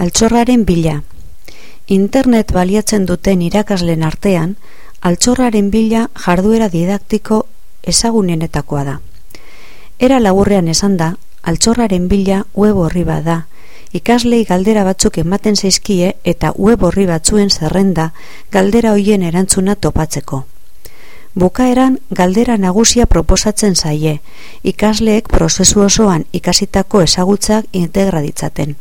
Altxorraren bila. Internet baliatzen duten irakaslen artean, altxorraren bila jarduera didaktiko ezagunenetakoa da. Era laburrean esan da, altxorraren bila web horri da. Ikaslei galdera batzuk ematen zaizkie eta web horri batzuen zerrenda galdera hoien erantzuna topatzeko. Bukaeran galdera nagusia proposatzen zaie, ikasleek prozesu osoan ikasitako ezagutzak integra ditzaten.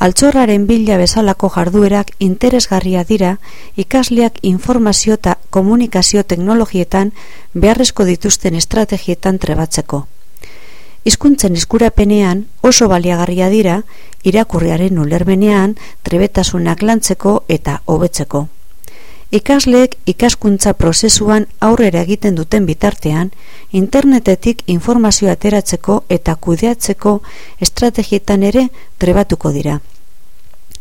Altxorraren bila bezalako jarduerak interesgarria dira ikasleak informazio eta komunikazio teknologietan beharrezko dituzten estrategietan trebatzeko. Hizkuntzen eskurapenean oso baliagarria dira irakurriaren ulermenean trebetasunak lantzeko eta hobetzeko. Ikasleek ikaskuntza prozesuan aurrera egiten duten bitartean, internetetik informazio ateratzeko eta kudeatzeko estrategietan ere trebatuko dira.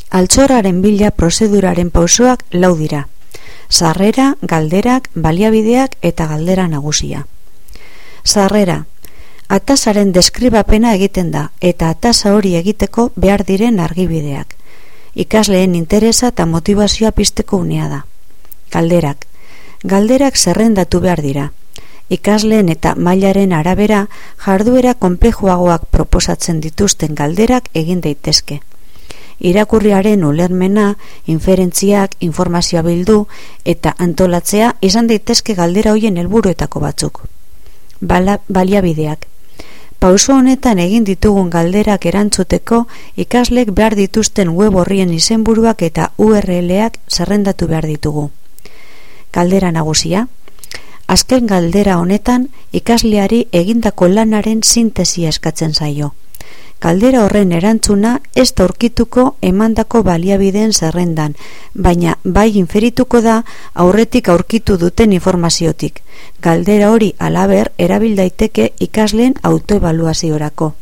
Altxorraren bila prozeduraren pausoak lau dira. Sarrera, galderak, baliabideak eta galdera nagusia. Sarrera, atasaren deskribapena egiten da eta atasa hori egiteko behar diren argibideak. Ikasleen interesa eta motivazioa pizteko unea da. Galderak. Galderak zerrendatu behar dira. Ikasleen eta mailaren arabera jarduera konplejuagoak proposatzen dituzten galderak egin daitezke. Irakurriaren ulermena, inferentziak, informazioa bildu eta antolatzea izan daitezke galdera hoien helburuetako batzuk. Bala, baliabideak. Pauso honetan egin ditugun galderak erantzuteko ikaslek behar dituzten web horrien izenburuak eta URLak zerrendatu behar ditugu galdera nagusia. Azken galdera honetan ikasleari egindako lanaren sintesia eskatzen zaio. Galdera horren erantzuna ez da aurkituko emandako baliabideen zerrendan, baina bai inferituko da aurretik aurkitu duten informaziotik. Galdera hori alaber erabil daiteke ikasleen autoevaluaziorako.